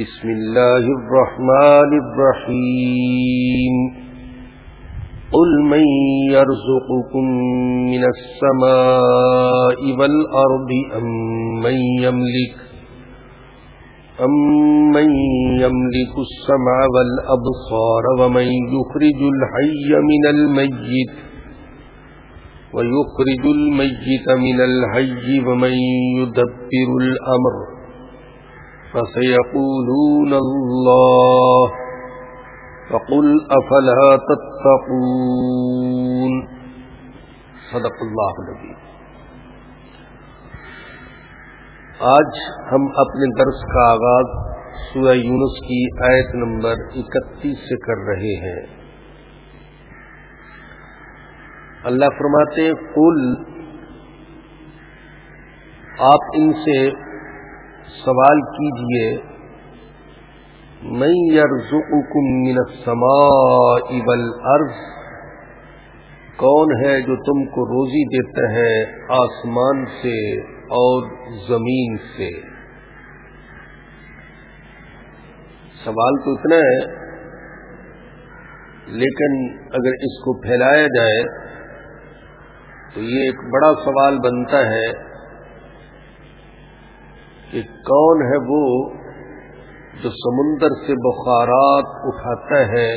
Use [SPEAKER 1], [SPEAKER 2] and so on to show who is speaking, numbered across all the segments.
[SPEAKER 1] بسم الله الرحمن الرحيم. قل من يرزقكم من السماء والأرض أم من يملك أمن يملك السمع والأبصار ومن يخرج الحي من الميت ويخرج الميت من الحي ومن يدبر الأمر فسيقولون الله فقل أفلا تتقون صدق الله العظيم. آج ہم اپنے درس کا آغاز سورہ یونس کی آیت نمبر اکتیس سے کر رہے ہیں۔ اللہ فرماتے کل آپ ان سے سوال کیجیے میں یرزقکم من السماء والارض، کون ہے جو تم کو روزی دیتا ہے آسمان سے اور زمین سے؟ سوال تو اتنا ہے، لیکن اگر اس کو پھیلایا جائے تو یہ ایک بڑا سوال بنتا ہے کہ کون ہے وہ جو سمندر سے بخارات اٹھاتا ہے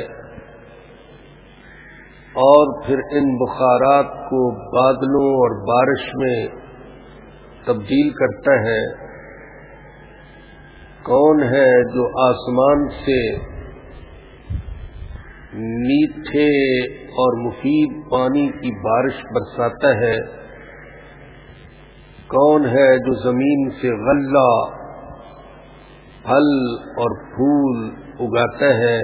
[SPEAKER 1] اور پھر ان بخارات کو بادلوں اور بارش میں تبدیل کرتا ہے؟ کون ہے جو آسمان سے میٹھے اور مفید پانی کی بارش برساتا ہے؟ کون ہے جو زمین سے غلہ پھل اور پھول اگاتا ہے؟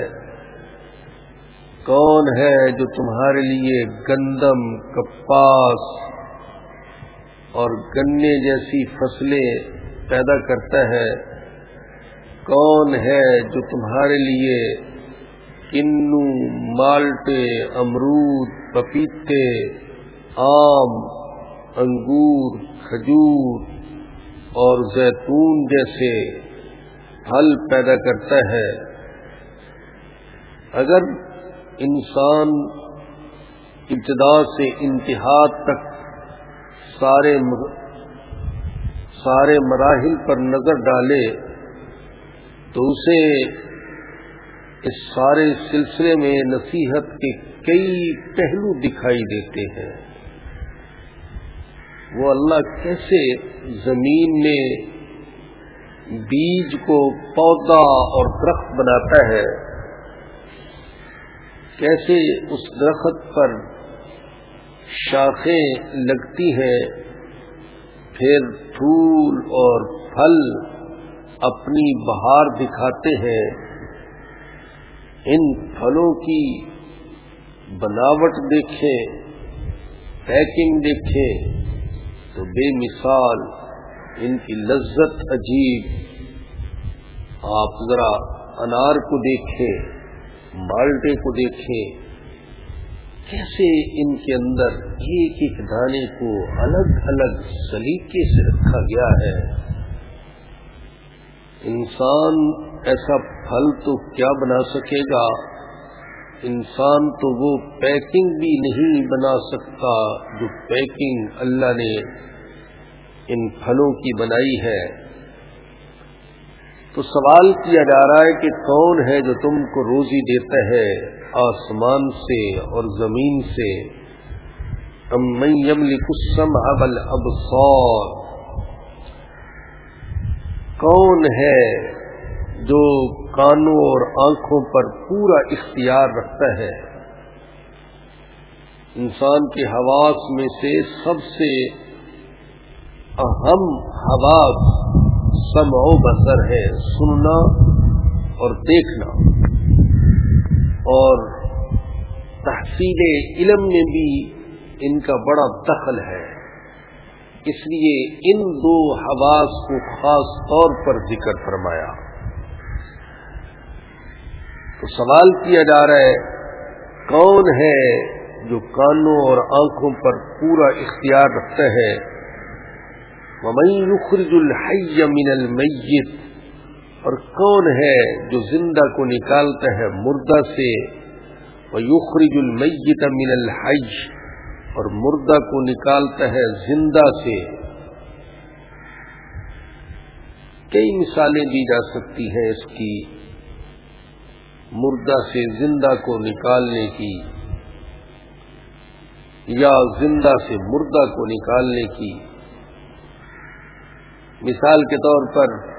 [SPEAKER 1] کون ہے جو تمہارے لیے گندم، کپاس اور گنے جیسی فصلیں پیدا کرتا ہے؟ کون ہے جو تمہارے لیے کنو مالٹے، امرود، پپیتے، آم انگور، کھجور اور زیتون جیسے پھل پیدا کرتا ہے۔ اگر انسان ابتدا سے انتہا تک سارے سارے مراحل پر نظر ڈالے تو اسے اس سارے سلسلے میں نصیحت کے کئی پہلو دکھائی دیتے ہیں۔ وہ اللہ کیسے زمین میں بیج کو پودا اور درخت بناتا ہے، کیسے اس درخت پر شاخیں لگتی ہیں، پھر پھول اور پھل اپنی بہار دکھاتے ہیں۔ ان پھلوں کی بناوٹ دیکھیں، پیکنگ دیکھیں تو بے مثال ان کی لذت عجیب۔ آپ ذرا انار کو دیکھیں، مالٹے کو دیکھیں۔ کیسے ان کے اندر ایک ایک دانے کو الگ الگ سلیقے سے رکھا گیا ہے۔ انسان ایسا پھل تو کیا بنا سکے گا؟ انسان تو وہ پیکنگ بھی نہیں بنا سکتا جو پیکنگ اللہ نے ان پھلوں کی بنائی ہے۔ تو سوال کیا جا رہا ہے کہ کون ہے جو تم کو روزی دیتا ہے آسمان سے اور زمین سے؟ السمع والابصار۔ کون ہے جو کانوں اور آنکھوں پر پورا اختیار رکھتا ہے۔ انسان کے حواس میں سے سب سے اہم حواس سمع و بسر ہے، سننا اور دیکھنا۔ اور تحصیل علم میں بھی ان کا بڑا دخل ہے۔ اس لیے ان دو حواس کو خاص طور پر ذکر فرمایا۔ تو سوال کیا جا رہا ہے، کون ہے جو کانوں اور آنکھوں پر پورا اختیار رکھتا ہے؟ يخرج الحي من المیت اور کون ہے جو زندہ کو نکالتا ہے مردہ سے؟ یخرج المیت من الحج اور مردہ کو نکالتا ہے زندہ سے۔ کئی مثالیں دی جا سکتی ہیں اس کی۔ مردہ سے زندہ کو نکالنے کی یا زندہ سے مردہ کو نکالنے کی۔ مثال کے طور پر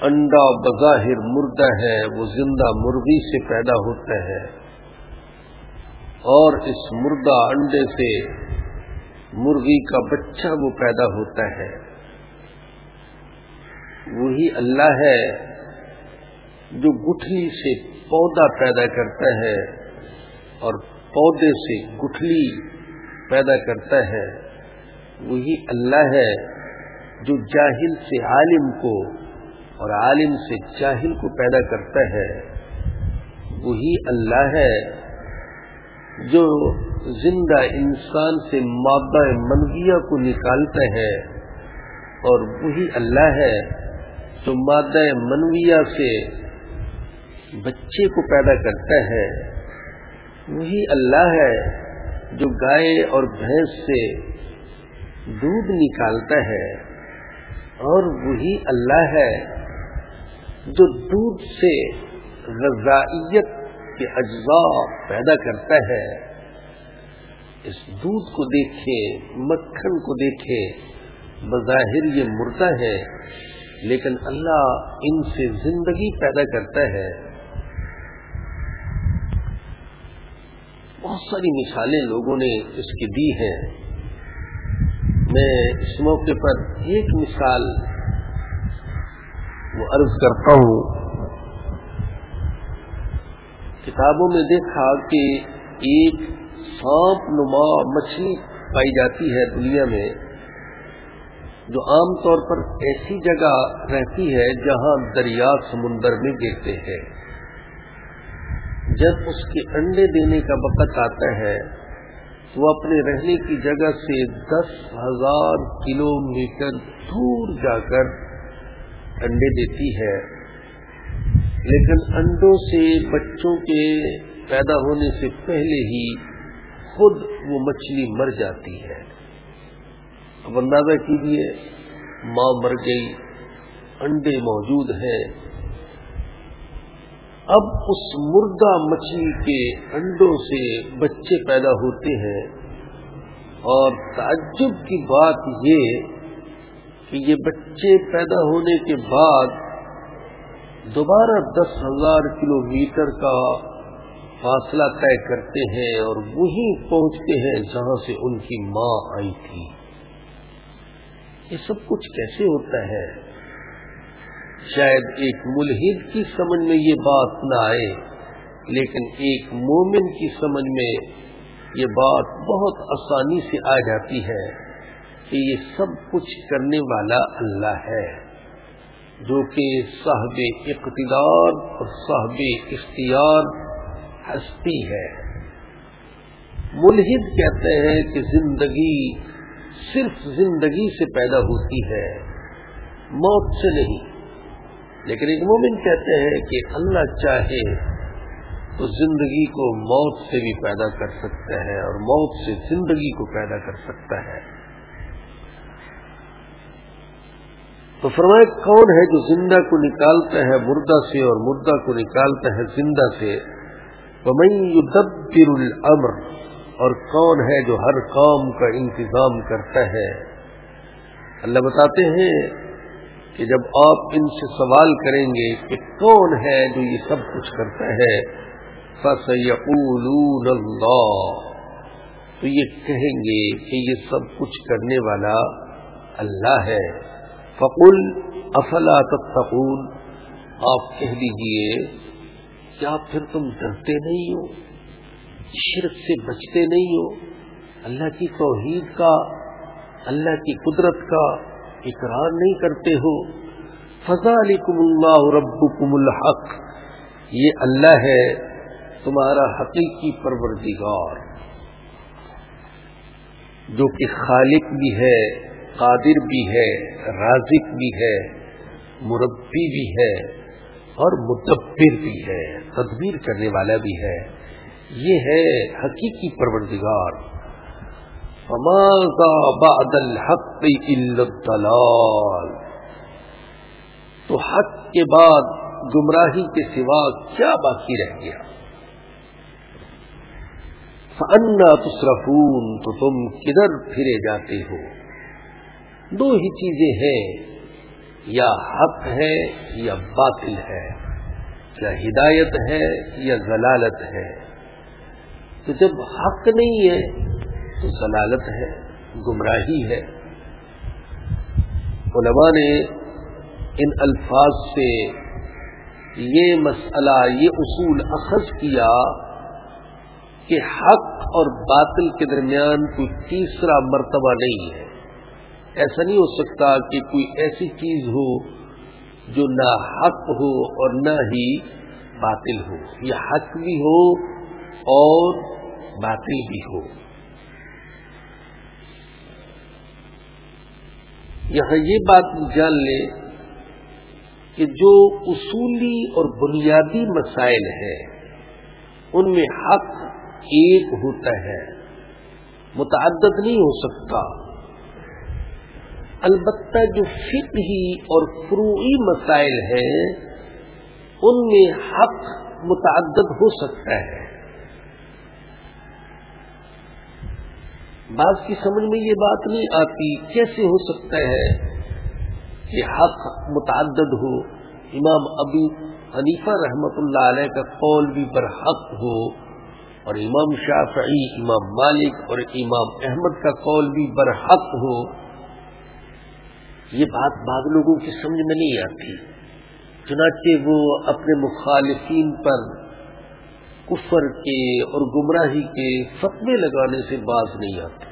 [SPEAKER 1] انڈا بظاہر مردہ ہے، وہ زندہ مرغی سے پیدا ہوتا ہے۔ اور اس مردہ انڈے سے مرغی کا بچہ وہ پیدا ہوتا ہے۔ وہی اللہ ہے جو گٹھلی سے پودا پیدا کرتا ہے اور پودے سے گٹھلی پیدا کرتا ہے، وہی اللہ ہے جو جاہل سے عالم کو اور عالم سے جاہل کو پیدا کرتا ہے۔ وہی اللہ ہے جو زندہ انسان سے مادہ منگیا کو نکالتا ہے اور وہی اللہ ہے جو مادہ منویہ سے بچے کو پیدا کرتا ہے، وہی اللہ ہے جو گائے اور بھینس سے دودھ نکالتا ہے، اور وہی اللہ ہے جو دودھ سے غذائیت کے اجزاء پیدا کرتا ہے۔ اس دودھ کو دیکھے، مکھن کو دیکھے، بظاہر یہ مردہ ہے، لیکن اللہ ان سے زندگی پیدا کرتا ہے۔ بہت ساری مثالیں لوگوں نے اس کی دی ہیں۔ میں اس موقع پر ایک مثال وہ عرض کرتا ہوں۔ کتابوں میں دیکھا کہ ایک سانپ نما مچھلی پائی جاتی ہے دنیا میں، جو عام طور پر ایسی جگہ رہتی ہے جہاں دریا سمندر میں گرتے ہیں۔ جب اس کے انڈے دینے کا وقت آتا ہے، تو وہ اپنے رہنے کی جگہ سے دس ہزار کلو میٹر دور جا کر انڈے دیتی ہے۔ لیکن انڈوں سے بچوں کے پیدا ہونے سے پہلے ہی خود وہ مچھلی مر جاتی ہے۔ اب اندازہ کیجیے ماں مر گئی، انڈے موجود ہیں۔ اب اس مردہ مچھلی کے انڈوں سے بچے پیدا ہوتے ہیں اور تعجب کی بات یہ کہ یہ بچے پیدا ہونے کے بعد دوبارہ دس ہزار کلو میٹر کا فاصلہ طے کرتے ہیں اور وہیں پہنچتے ہیں جہاں سے ان کی ماں آئی تھی۔ یہ سب کچھ کیسے ہوتا ہے؟ شاید ایک ملحد کی سمجھ میں یہ بات نہ آئے، لیکن ایک مومن کی سمجھ میں یہ بات بہت آسانی سے آ جاتی ہے کہ یہ سب کچھ کرنے والا اللہ ہے، جو کہ صاحب اقتدار اور صاحب اختیار ہستی ہے۔ ملحد کہتے ہیں کہ زندگی صرف زندگی سے پیدا ہوتی ہے، موت سے نہیں۔ لیکن ایک مومن کہتے ہیں کہ اللہ چاہے تو زندگی کو موت سے بھی پیدا کر سکتا ہے اور موت سے زندگی کو پیدا کر سکتا ہے۔ تو فرمائے کون ہے جو زندہ کو نکالتا ہے مردہ سے اور مردہ کو نکالتا ہے زندہ سے؟ يدبر الامر اور کون ہے جو ہر کام کا انتظام کرتا ہے؟ اللہ بتاتے ہیں کہ جب آپ ان سے سوال کریں گے کہ کون ہے جو یہ سب کچھ کرتا ہے تو یہ کہیں گے کہ یہ سب کچھ کرنے والا اللہ ہے۔ فقل افلا تتقون۔ آپ کہہ دیجیے، کیا پھر تم ڈرتے نہیں ہو؟ شرک سے بچتے نہیں ہو؟ اللہ کی توحید کا، اللہ کی قدرت کا اقرار نہیں کرتے ہو۔ فضا علیکم اللہ ربکم الحق۔ یہ اللہ ہے تمہارا حقیقی پروردگار۔ جو کہ خالق بھی ہے، قادر بھی ہے، رازق بھی ہے، مربی بھی ہے اور متبر بھی ہے، تدبیر کرنے والا بھی ہے۔ یہ ہے حقیقی پروردگار۔ بعد الحق الضلال۔ تو حق کے بعد گمراہی کے سوا کیا باقی رہ گیا؟ انا تصرفون، تو تم کدھر پھرے جاتے ہو؟ دو ہی چیزیں ہیں، یا حق ہے یا باطل ہے۔ یا ہدایت ہے یا ضلالت ہے؟ تو جب حق نہیں ہے تو ضلالت ہے، گمراہی ہے۔ علماء نے ان الفاظ سے یہ مسئلہ، یہ اصول اخذ کیا کہ حق اور باطل کے درمیان کوئی تیسرا مرتبہ نہیں ہے۔ ایسا نہیں ہو سکتا کہ کوئی ایسی چیز ہو جو نہ حق ہو اور نہ ہی باطل ہو، یا حق بھی ہو اور باطل بھی ہو۔ یہاں یہ بات جان لیں کہ جو اصولی اور بنیادی مسائل ہیں، ان میں حق ایک ہوتا ہے، متعدد نہیں ہو سکتا۔ البتہ جو فقہی اور فروعی مسائل ہیں، ان میں حق متعدد ہو سکتا ہے۔ بعض کی سمجھ میں یہ بات نہیں آتی، کیسے ہو سکتا ہے کہ حق متعدد ہو؟ امام ابو حنیفہ رحمت اللہ علیہ کا قول بھی برحق ہو اور امام شافعی، امام مالک اور امام احمد کا قول بھی برحق ہو، یہ بات بعض لوگوں کی سمجھ میں نہیں آتی۔ چنانچہ وہ اپنے مخالفین پر کفر کے اور گمراہی کے فتوے لگانے سے باز نہیں آتے۔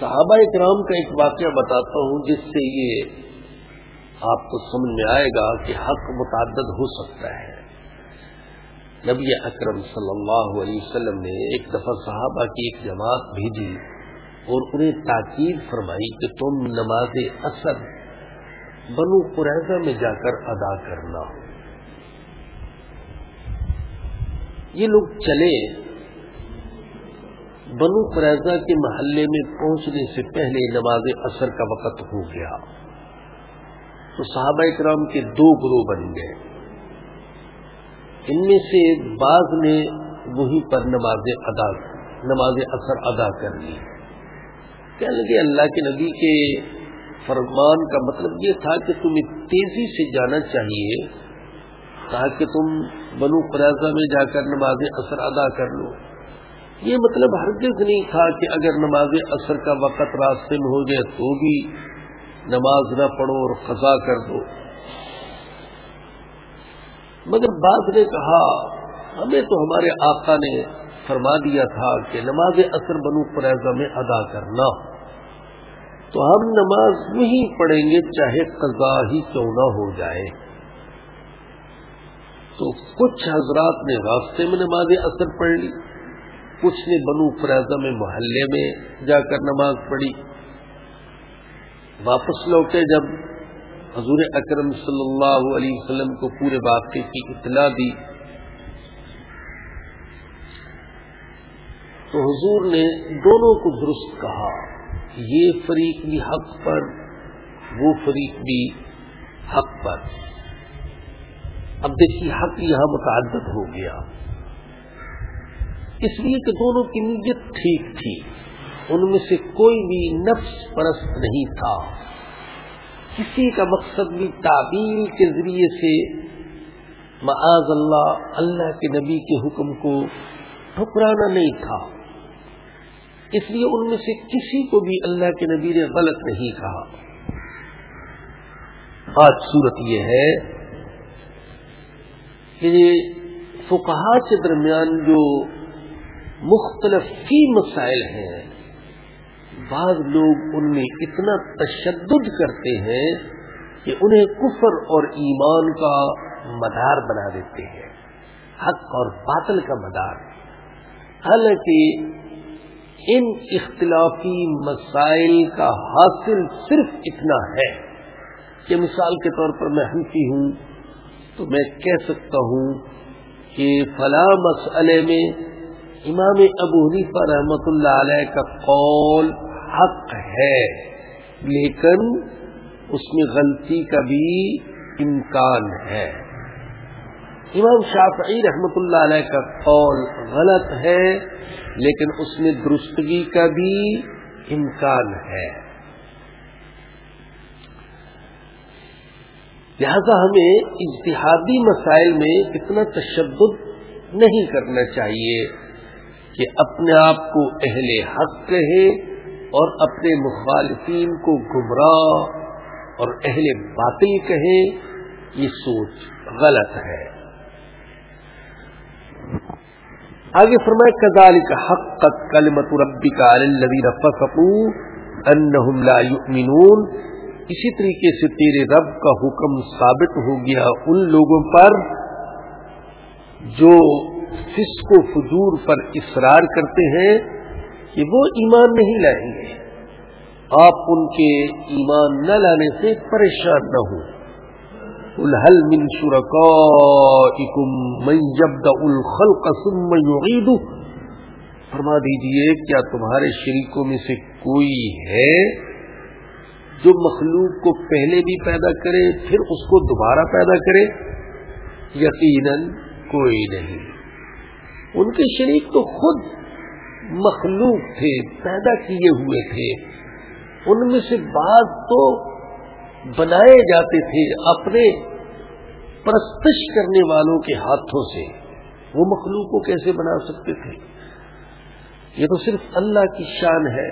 [SPEAKER 1] صحابہ اکرام کا ایک واقعہ بتاتا ہوں جس سے یہ آپ کو سمجھ میں آئے گا کہ حق متعدد ہو سکتا ہے۔ نبی اکرم صلی اللہ علیہ وسلم نے ایک دفعہ صحابہ کی ایک جماعت بھیجی اور انہیں تاکید فرمائی کہ تم نماز اثر بنو قریضہ میں جا کر ادا کرنا۔ یہ لوگ چلے بنو قریضہ کے محلے میں پہنچنے سے پہلے نماز اثر کا وقت ہو گیا۔ تو صحابہ کرام کے دو گروہ بن گئے۔ ان میں سے بعض نے وہی پر نماز ادا، نماز اثر ادا کر لی۔ کہنے لگے اللہ کے نبی کے فرمان کا مطلب یہ تھا کہ تمہیں تیزی سے جانا چاہیے تاکہ تم بنو پرازہ میں جا کر نماز اثر ادا کر لو۔ یہ مطلب ہرگز نہیں تھا کہ اگر نماز اثر کا وقت راستے میں ہو جائے تو بھی نماز نہ پڑھو اور قضا کر دو۔ مگر بعض نے کہا، ہمیں تو ہمارے آقا نے فرما دیا تھا کہ نماز اثر بنو پریزہ میں ادا کرنا۔ تو ہم نماز نہیں پڑھیں گے چاہے قضا ہی کیوں نہ ہو جائے۔ تو کچھ حضرات نے راستے میں نماز اثر پڑھ لی، کچھ نے بنو پریزہ میں محلے میں جا کر نماز پڑھی۔ واپس لوٹے جب حضور اکرم صلی اللہ علیہ وسلم کو پورے واقعے کی اطلاع دی۔ تو حضور نے دونوں کو درست کہا۔ یہ فریق بھی حق پر، وہ فریق بھی حق پر۔ اب دیکھیے، حق یہاں متعدد ہو گیا۔ اس لیے کہ دونوں کی نیت ٹھیک تھی۔ ان میں سے کوئی بھی نفس پرست نہیں تھا۔ کسی کا مقصد بھی تعبیر کے ذریعے سے معاذ اللہ اللہ کے نبی کے حکم کو ٹھکرانا نہیں تھا۔ اس لیے ان میں سے کسی کو بھی اللہ کے نبی نے غلط نہیں کہا۔ آج صورت یہ ہے کہ فقہا کے درمیان جو مختلف فی مسائل ہیں، بعض لوگ ان میں اتنا تشدد کرتے ہیں کہ انہیں کفر اور ایمان کا مدار بنا دیتے ہیں، حق اور باطل کا مدار۔ حالانکہ ان اختلافی مسائل کا حاصل صرف اتنا ہے کہ مثال کے طور پر میں ہنسی ہوں تو میں کہہ سکتا ہوں کہ فلاں مسئلے میں امام ابو حنیفہ رحمت اللہ علیہ کا قول حق ہے، لیکن اس میں غلطی کا بھی امکان ہے۔ امام شافعی رحمت اللہ علیہ کا قول غلط ہے، لیکن اس میں درستگی کا بھی امکان ہے۔ لہذا ہمیں اجتہادی مسائل میں اتنا تشدد نہیں کرنا چاہیے کہ اپنے آپ کو اہل حق کہے اور اپنے مخالفین کو گمراہ اور اہل باطل کہے یہ سوچ غلط ہے۔ آگے فرمائے کزال کا حق کلمت ربی کا اسی طریقے سے تیرے رب کا حکم ثابت ہو گیا ان لوگوں پر جو فسق و فجور پر اصرار کرتے ہیں کہ وہ ایمان نہیں لائیں گے۔ آپ ان کے ایمان نہ لانے سے پریشان نہ ہوں۔ الحل من شرکائکم من یبدأ الخلق ثم یعیدو فرما دیجیے، کیا تمہارے شریکوں میں سے کوئی ہے جو مخلوق کو پہلے بھی پیدا کرے پھر اس کو دوبارہ پیدا کرے؟ یقیناً کوئی نہیں۔ ان کے شریک تو خود مخلوق تھے، پیدا کیے ہوئے تھے۔ ان میں سے بعض تو بنائے جاتے تھے اپنے پرستش کرنے والوں کے ہاتھوں سے وہ مخلوق کو کیسے بنا سکتے تھے؟ یہ تو صرف اللہ کی شان ہے۔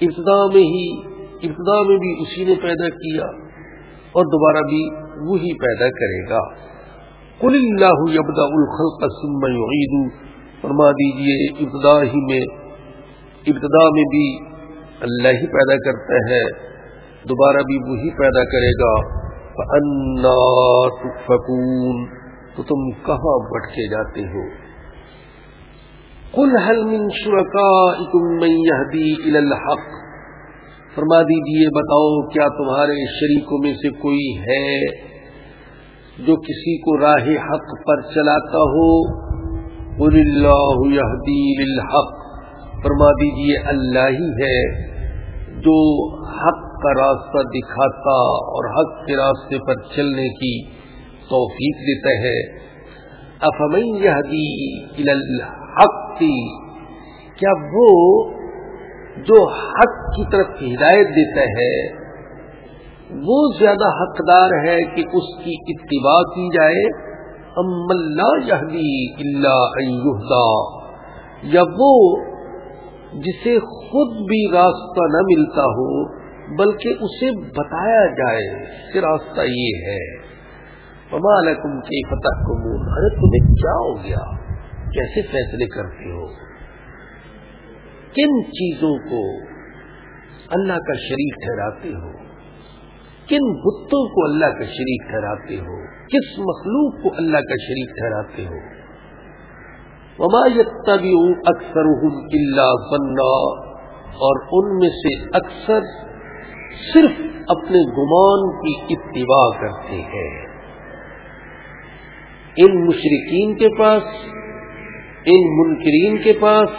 [SPEAKER 1] ابتدا میں ہی، ابتدا میں بھی اسی نے پیدا کیا اور دوبارہ بھی وہی پیدا کرے گا۔ کل اللہ ابدا الخلق ثم یعید۔ فرما دیجیے، ابتدا ہی میں، ابتدا میں بھی اللہ ہی پیدا کرتا ہے، دوبارہ بھی وہی پیدا کرے گا۔ فکون تو تم کہاں بٹکے جاتے ہو؟ کل حل من شرکا من يهدي الحق؟ فرما دیجیے بتاؤ، کیا تمہارے شریکوں میں سے کوئی ہے جو کسی کو راہ حق پر چلاتا ہو؟ قل اللہ یہدی للحق۔ فرما دیجیے اللہ ہی ہے جو حق کا راستہ دکھاتا اور حق کے راستے پر چلنے کی توفیق دیتا ہے۔ افمن یہدی الحق کی کیا وہ جو حق کی طرف ہدایت دیتا ہے، وہ زیادہ حقدار ہے کہ اس کی اتباع کی جائے؟ ام اللہ یہدی اللہ یا وہ جسے خود بھی راستہ نہ ملتا ہو بلکہ اسے بتایا جائے کہ راستہ یہ ہے۔ علیکم کی فتح کو ارے تمہیں کیا ہو گیا؟ کیسے فیصلے کرتے ہو؟ کن چیزوں کو اللہ کا شریک ٹھہراتے ہو؟ کن بتوں کو اللہ کا شریک ٹھہراتے ہو؟ کس مخلوق کو اللہ کا شریک ٹھہراتے ہو؟ تبھی اکثر اللہ بننا اور ان میں سے اکثر صرف اپنے گمان کی اتباع کرتے ہیں۔ ان مشرقین کے پاس، ان منکرین کے پاس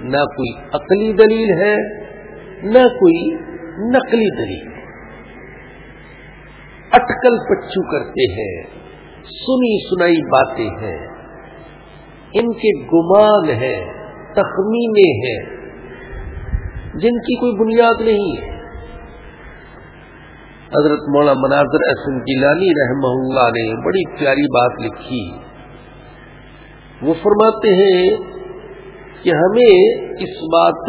[SPEAKER 1] نہ کوئی عقلی دلیل ہے، نہ کوئی نقلی دلیل۔ اٹکل پچو کرتے ہیں، سنی سنائی باتیں ہیں۔ ان کے گمان ہیں تخمینے ہیں۔ جن کی کوئی بنیاد نہیں ہے۔ حضرت مولا مناظر احسن گیلانی رحمہ اللہ نے بڑی پیاری بات لکھی۔ وہ فرماتے ہیں کہ ہمیں اس بات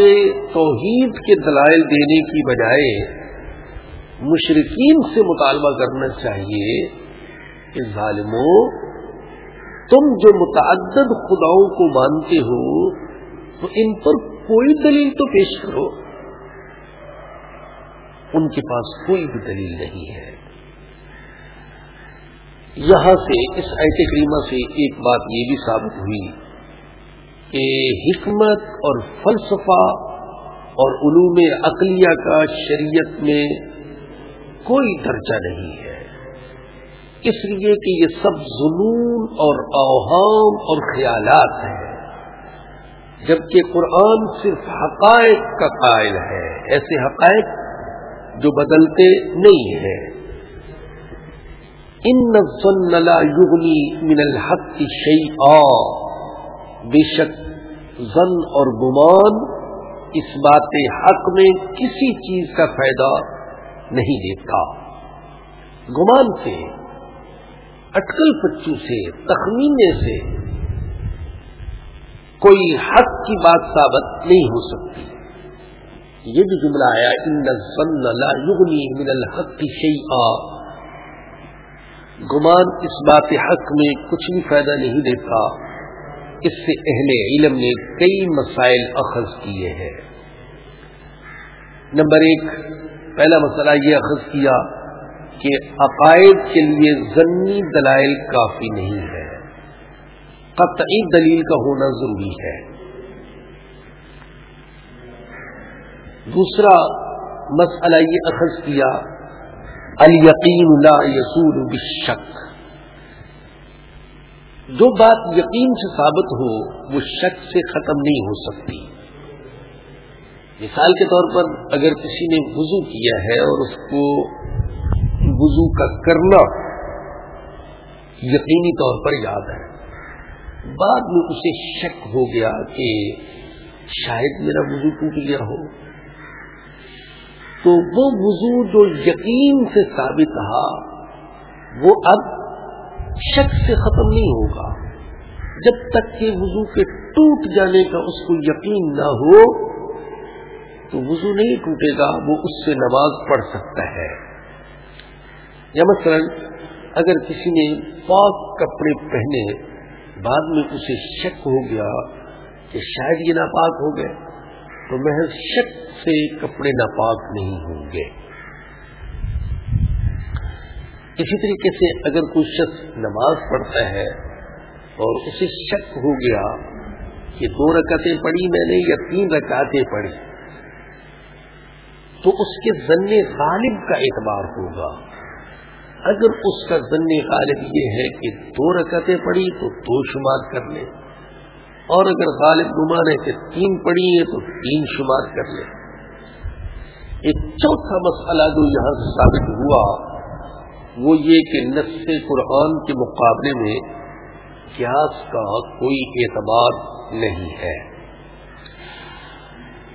[SPEAKER 1] توحید کے دلائل دینے کی بجائے مشرقین سے مطالبہ کرنا چاہیے کہ ظالموں تم جو متعدد خداؤں کو مانتے ہو، تو ان پر کوئی دلیل تو پیش کرو۔ ان کے پاس کوئی بھی دلیل نہیں ہے۔ یہاں سے اس ایت کریمہ سے ایک بات یہ بھی ثابت ہوئی کہ حکمت اور فلسفہ اور علوم عقلیہ کا شریعت میں کوئی درجہ نہیں ہے۔ اس لیے کہ یہ سب ظلم اور اوہام اور خیالات ہیں۔ جبکہ قرآن صرف حقائق کا قائل ہے، ایسے حقائق جو بدلتے نہیں ہیں۔ ان لا یغنی من الحق شیئا بے شک زن اور گمان اس بات حق میں کسی چیز کا فائدہ نہیں دیتا۔ گمان سے، اٹکل پچو سے، تخمینے سے کوئی حق کی بات ثابت نہیں ہو سکتی۔ یہ بھی جملہ آیا ان لا یغنی من الحق شیئا گمان اس بات حق میں کچھ بھی فائدہ نہیں دیتا۔ اس سے اہل علم نے کئی مسائل اخذ کیے ہیں۔ نمبر ایک، پہلا مسئلہ یہ اخذ کیا کہ عقائد کے لیے ضنی دلائل کافی نہیں ہے قطعی دلیل کا ہونا ضروری ہے۔ دوسرا مسئلہ یہ اخذ کیا، الیقین لا یسول بالشک۔ جو بات یقین سے ثابت ہو، وہ شک سے ختم نہیں ہو سکتی۔ مثال کے طور پر اگر کسی نے وضو کیا ہے اور اس کو وضو کا کرنا یقینی طور پر یاد ہے، بعد میں اسے شک ہو گیا کہ شاید میرا وضو ٹوٹ گیا ہو۔ تو وہ وضو جو یقین سے ثابت رہا وہ اب شک سے ختم نہیں ہوگا۔ جب تک کہ وضو کے ٹوٹ جانے کا اس کو یقین نہ ہو، تو وضو نہیں ٹوٹے گا، وہ اس سے نماز پڑھ سکتا ہے۔ یا مثلا اگر کسی نے پاک کپڑے پہنے، بعد میں اسے شک ہو گیا کہ شاید یہ ناپاک ہو گئے۔ تو محض شک سے کپڑے ناپاک نہیں ہوں گے۔ اسی طریقے سے اگر کوئی شخص نماز پڑھتا ہے اور اسے شک ہو گیا کہ دو رکعتیں پڑھی میں نے یا تین رکعتیں پڑھی، تو اس کے ذن غالب کا اعتبار ہوگا۔ اگر اس کا ذن غالب یہ ہے کہ دو رکعتیں پڑھی تو دو شمار کر لیں اور اگر غالب گمان ہے کہ تین پڑی ہے تو تین شمار کر لے ایک چوتھا مسئلہ جو یہاں سے ثابت ہوا، وہ یہ کہ نس قرآن کے مقابلے میں قیاس کا کوئی اعتبار نہیں ہے۔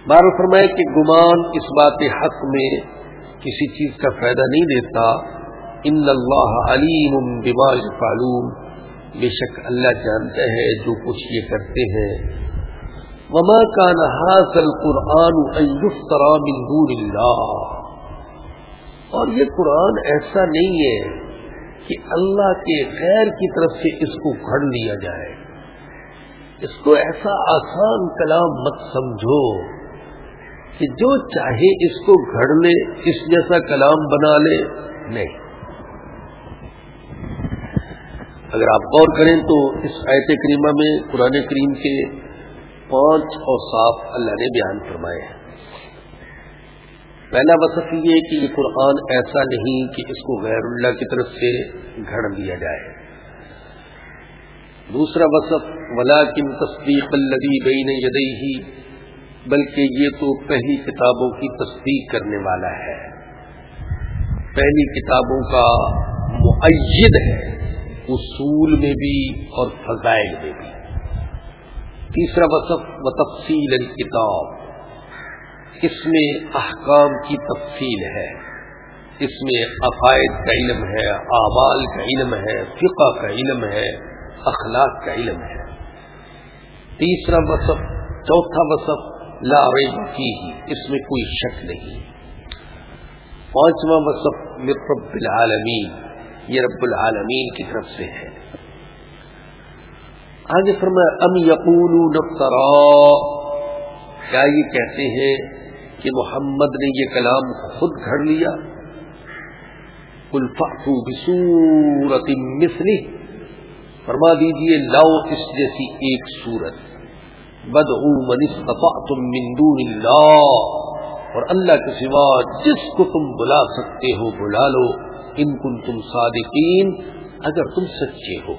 [SPEAKER 1] بار فرمائے کہ گمان اس بات حق میں کسی چیز کا فائدہ نہیں دیتا، ان اللہ علیم بما فعلوم بے شک اللہ جانتا ہے جو کچھ یہ کرتے ہیں۔ وما کا نحاصل قرآن من دون اللہ اور یہ قرآن ایسا نہیں ہے کہ اللہ کے غیر کی طرف سے اس کو گھڑ لیا جائے۔ اس کو ایسا آسان کلام مت سمجھو کہ جو چاہے اس کو گھڑ لے، اس جیسا کلام بنا لے۔ نہیں۔ اگر آپ غور کریں تو اس آیت کریمہ میں قرآن کریم کے پانچ اور صاف اللہ نے بیان فرمائے ہیں۔ پہلا وصف یہ کہ یہ قرآن ایسا نہیں کہ اس کو غیر اللہ کی طرف سے گھڑ دیا جائے۔ دوسرا وصف ولا کن تصدیق الدی بین یدئی ہی بلکہ یہ تو پہلی کتابوں کی تصدیق کرنے والا ہے۔ پہلی کتابوں کا معید ہے۔ اصول میں بھی اور فضائل میں بھی۔ تیسرا وصف و تفصیل کتاب اس میں احکام کی تفصیل ہے۔ اس میں عقائد کا علم ہے، اعمال کا علم ہے، فقہ کا علم ہے، اخلاق کا علم ہے۔ تیسرا وصف، چوتھا وصف، لا ریب کی ہی اس میں کوئی شک نہیں۔ پانچواں وصف رب العالمین۔ یہ رب العالمین کی طرف سے ہے۔ آگے فرمایا، ام یقول نفترا۔ کیا یہ کہتے ہیں کہ محمد نے یہ کلام خود گھڑ لیا؟ الفاطو بسورت مثلی فرما دیجیے، لاؤ اس جیسی ایک سورت۔ بد من استطعتم من دون اللہ۔ اور اللہ کے سوا جس کو تم بلا سکتے ہو، بلا لو۔ ان کن تم صادقین۔ اگر تم سچے ہو۔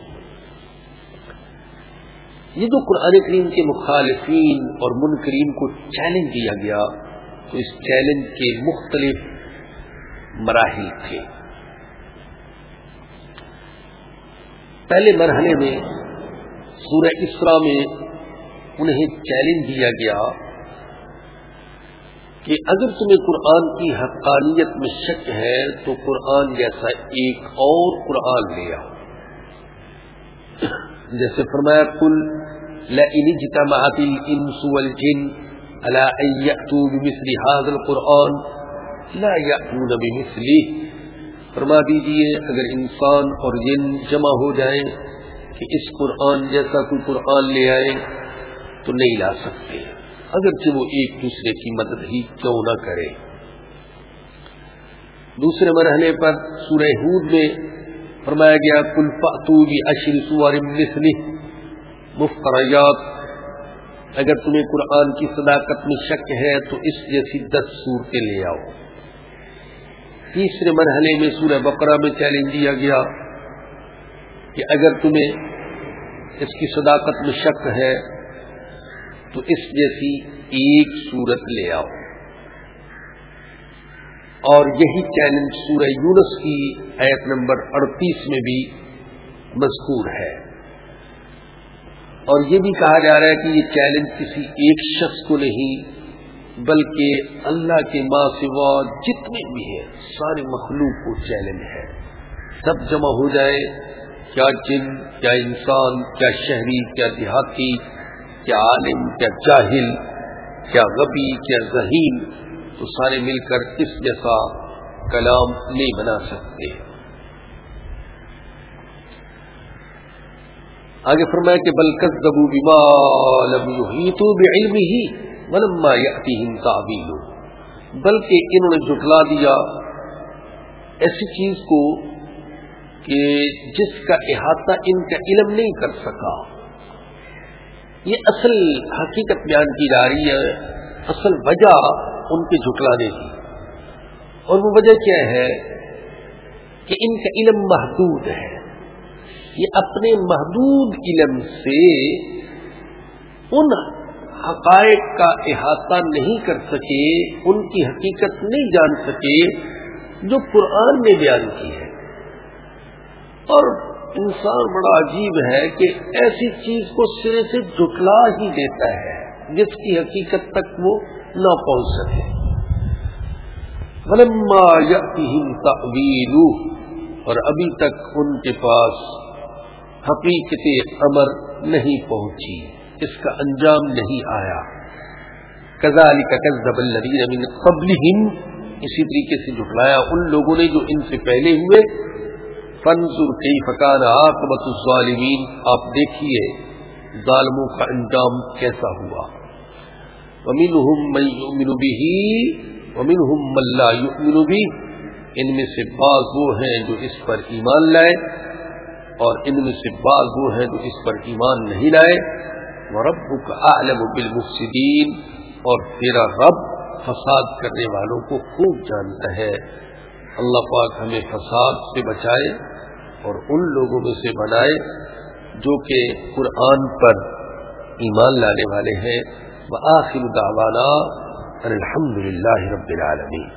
[SPEAKER 1] یہ جو قرآن کریم کے مخالفین اور منکرین کو چیلنج دیا گیا، تو اس چیلنج کے مختلف مراحل تھے۔ پہلے مرحلے میں سورہ اسرا میں انہیں چیلنج دیا گیا۔ کہ اگر تمہیں قرآن کی حقانیت میں شک ہے تو قرآن جیسا ایک اور قرآن لے آؤ۔ جیسے فرمایا کل لئن اجتمعت الانس والجن على ان يأتوا بمثل هذا القرآن لا يأتون بمثله۔ فرما دیجیے، اگر انسان اور جن جمع ہو جائیں کہ اس قرآن جیسا کوئی قرآن لے آئے تو نہیں لا سکتے۔ اگرچہ وہ ایک دوسرے کی مدد ہی کیوں نہ کرے۔ دوسرے مرحلے پر سورہ ہود میں فرمایا گیا کل فاتو بھی اشر سوار مثلی مفتریات اگر تمہیں قرآن کی صداقت میں شک ہے تو اس جیسی دس صورتیں لے آؤ۔ تیسرے مرحلے میں سورہ بقرہ میں چیلنج دیا گیا کہ اگر تمہیں اس کی صداقت میں شک ہے تو اس جیسی ایک صورت لے آؤ۔ اور یہی چیلنج سورہ یونس کی ایت نمبر اڑتیس میں بھی مذکور ہے۔ اور یہ بھی کہا جا رہا ہے کہ یہ چیلنج کسی ایک شخص کو نہیں، بلکہ اللہ کے ماں سوا جتنے بھی ہیں، سارے مخلوق کو چیلنج ہے۔ سب جمع ہو جائے، کیا جن، کیا انسان، کیا شہری، کیا دیہاتی کیا عالم کیا جاہل، کیا غبی، کیا ذہین، تو سارے مل کر اس جیسا کلام نہیں بنا سکتے۔ آگے فرمایا کہ بلکس دبو بیما ہی تو بے علم ہی ولما یاتی تعبیل بلکہ انہوں نے جٹلا دیا ایسی چیز کو کہ جس کا احاطہ ان کا علم نہیں کر سکا۔ یہ اصل حقیقت بیان کی جا رہی ہے، اصل وجہ ان کے جھٹلانے کی۔ اور وہ وجہ کیا ہے؟ کہ ان کا علم محدود ہے۔ یہ اپنے محدود علم سے ان حقائق کا احاطہ نہیں کر سکے، ان کی حقیقت نہیں جان سکے جو قرآن نے بیان کی ہے۔ اور انسان بڑا عجیب ہے کہ ایسی چیز کو سرے سے جٹلا ہی دیتا ہے، جس کی حقیقت تک وہ نہ پہنچ سکے۔ فلما تعویل اور ابھی تک ان کے پاس حقیقت امر نہیں پہنچی، اس کا انجام نہیں آیا۔ کزالی کا کزب الدین قبل اسی طریقے سے جھٹلایا ان لوگوں نے جو ان سے پہلے ہوئے۔ فنزر کئی فکان آکبت الظالمین آپ دیکھیے ظالموں کا انجام کیسا ہوا۔ ومنهم من يؤمن به ومنهم من لا يؤمن به۔ ان میں سے بعض وہ ہیں جو اس پر ایمان لائے اور ان میں سے بعض وہ ہیں جو اس پر ایمان نہیں لائے۔ وربك اعلم بالمفسدين اور تیرا رب فساد کرنے والوں کو خوب جانتا ہے۔ اللہ پاک ہمیں فساد سے بچائے اور ان لوگوں میں سے بنائے جو کہ قرآن پر ایمان لانے والے ہیں۔ وآخر دعوانا الحمد للہ رب العالمین۔